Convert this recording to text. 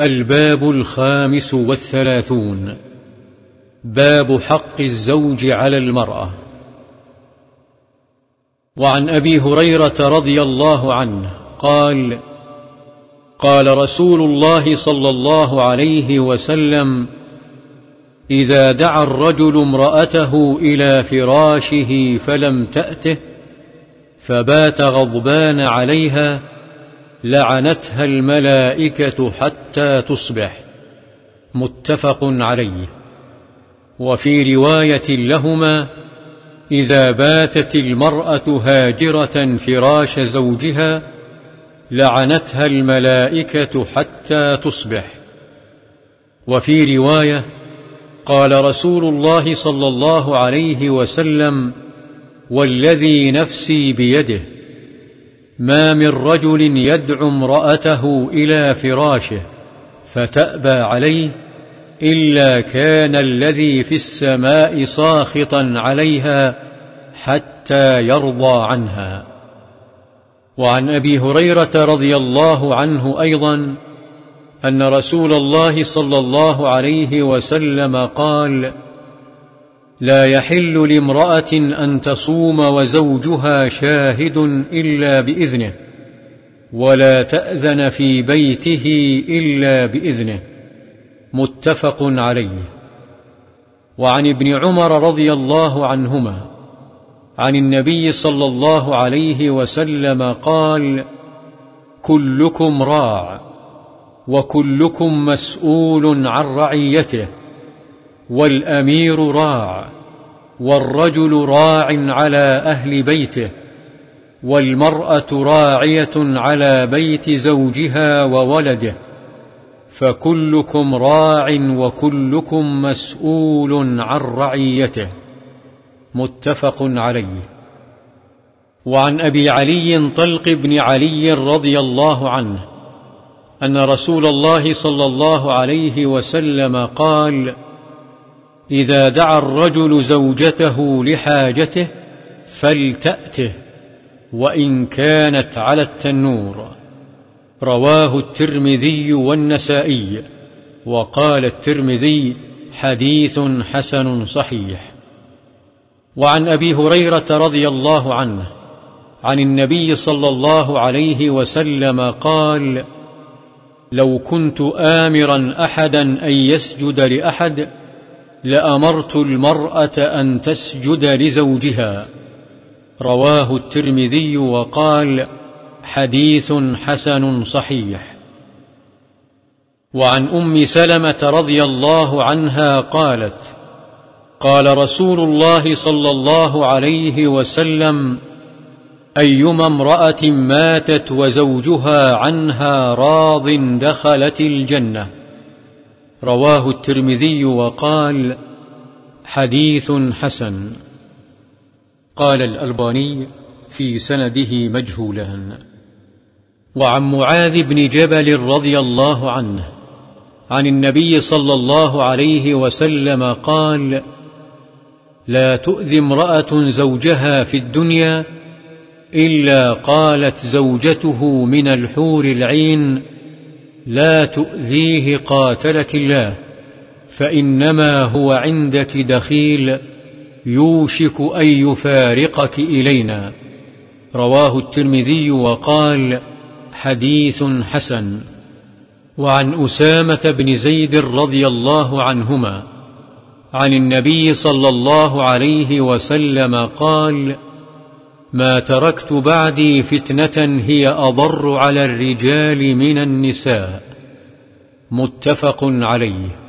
الباب الخامس والثلاثون. باب حق الزوج على المرأة. وعن أبي هريرة رضي الله عنه قال قال رسول الله صلى الله عليه وسلم إذا دعا الرجل امرأته إلى فراشه فلم تأته فبات غضبان عليها لعنتها الملائكة حتى تصبح. متفق عليه. وفي رواية لهما إذا باتت المرأة هاجرة فراش زوجها لعنتها الملائكة حتى تصبح. وفي رواية قال رسول الله صلى الله عليه وسلم والذي نفسي بيده ما من رجل يدعو امرأته إلى فراشه فتأبى عليه إلا كان الذي في السماء ساخطا عليها حتى يرضى عنها. وعن أبي هريرة رضي الله عنه أيضا أن رسول الله صلى الله عليه وسلم قال لا يحل لامرأة أن تصوم وزوجها شاهد إلا بإذنه ولا تأذن في بيته إلا بإذنه. متفق عليه. وعن ابن عمر رضي الله عنهما عن النبي صلى الله عليه وسلم قال كلكم راع وكلكم مسؤول عن رعيته. والأمير راع والرجل راع على أهل بيته والمرأة راعية على بيت زوجها وولده فكلكم راع وكلكم مسؤول عن رعيته. متفق عليه. وعن أبي علي طلق بن علي رضي الله عنه أن رسول الله صلى الله عليه وسلم قال إذا دعا الرجل زوجته لحاجته فلتأته وإن كانت على التنور. رواه الترمذي والنسائي وقال الترمذي حديث حسن صحيح. وعن أبي هريرة رضي الله عنه عن النبي صلى الله عليه وسلم قال لو كنت آمرا أحدا أن يسجد لأحد لأمرت المرأة أن تسجد لزوجها. رواه الترمذي وقال حديث حسن صحيح. وعن أم سلمة رضي الله عنها قالت قال رسول الله صلى الله عليه وسلم أيما امرأة ماتت وزوجها عنها راض دخلت الجنة. رواه الترمذي وقال حديث حسن. قال الألباني في سنده مجهولان. وعن معاذ بن جبل رضي الله عنه عن النبي صلى الله عليه وسلم قال لا تؤذي امرأة زوجها في الدنيا إلا قالت زوجته من الحور العين لا تؤذيه قاتلك الله فإنما هو عندك دخيل يوشك أن يفارقك إلينا. رواه الترمذي وقال حديث حسن. وعن أسامة بن زيد رضي الله عنهما عن النبي صلى الله عليه وسلم قال ما تركت بعدي فتنة هي أضر على الرجال من النساء. متفق عليه.